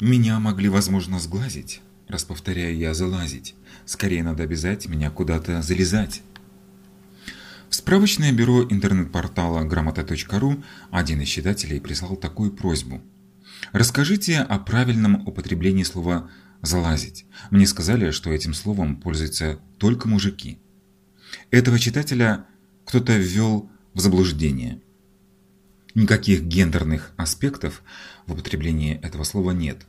Меня могли, возможно, сглазить, раз повторяю я залазить. Скорее надо обязать меня куда-то залезать. В справочное бюро интернет-портала грамота.ру один из читателей прислал такую просьбу. Расскажите о правильном употреблении слова «залазить». Мне сказали, что этим словом пользуются только мужики. Этого читателя кто-то ввел в заблуждение. Никаких гендерных аспектов в употреблении этого слова нет.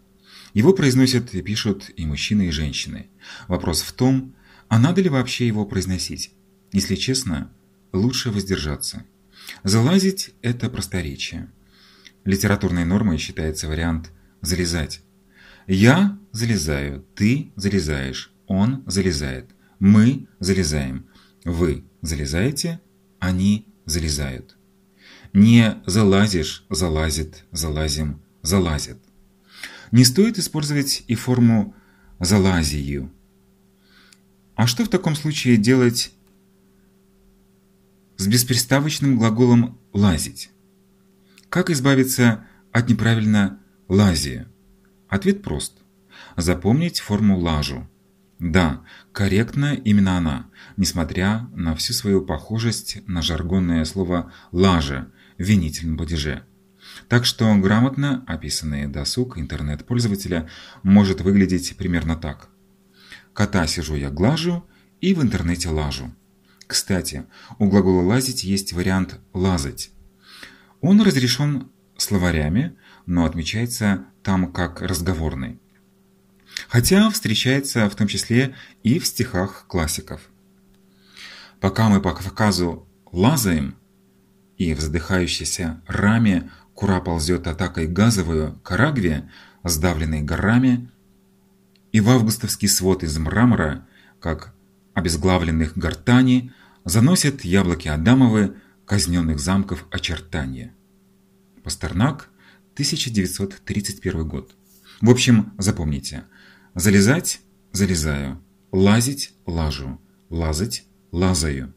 Его произносят и пишут и мужчины, и женщины. Вопрос в том, а надо ли вообще его произносить? Если честно, лучше воздержаться. Залазить – это просторечие. Литературной нормой считается вариант «залезать». Я залезаю, ты залезаешь, он залезает, мы залезаем, вы залезаете, они залезают. Не залазишь, залазит, залазим, залазит. Не стоит использовать и форму «залазию». А что в таком случае делать с бесприставочным глаголом «лазить»? Как избавиться от неправильно «лазия»? Ответ прост. Запомнить форму «лажу». Да, корректно именно она, несмотря на всю свою похожесть на жаргонное слово «лажа» винительном падеже. Так что грамотно описанный досуг интернет-пользователя может выглядеть примерно так. Кота сижу я глажу и в интернете лажу. Кстати, у глагола «лазить» есть вариант «лазать». Он разрешен словарями, но отмечается там как разговорный хотя встречается в том числе и в стихах классиков. Пока мы по Кавказу лазаем, и в задыхающейся раме кура ползет атакой газовую к Арагве, сдавленной горами, и в августовский свод из мрамора, как обезглавленных гортани, заносят яблоки Адамовы казненных замков очертания. Пастернак, 1931 год. В общем, запомните – Залезать – залезаю. Лазить – лажу. Лазать – лазаю.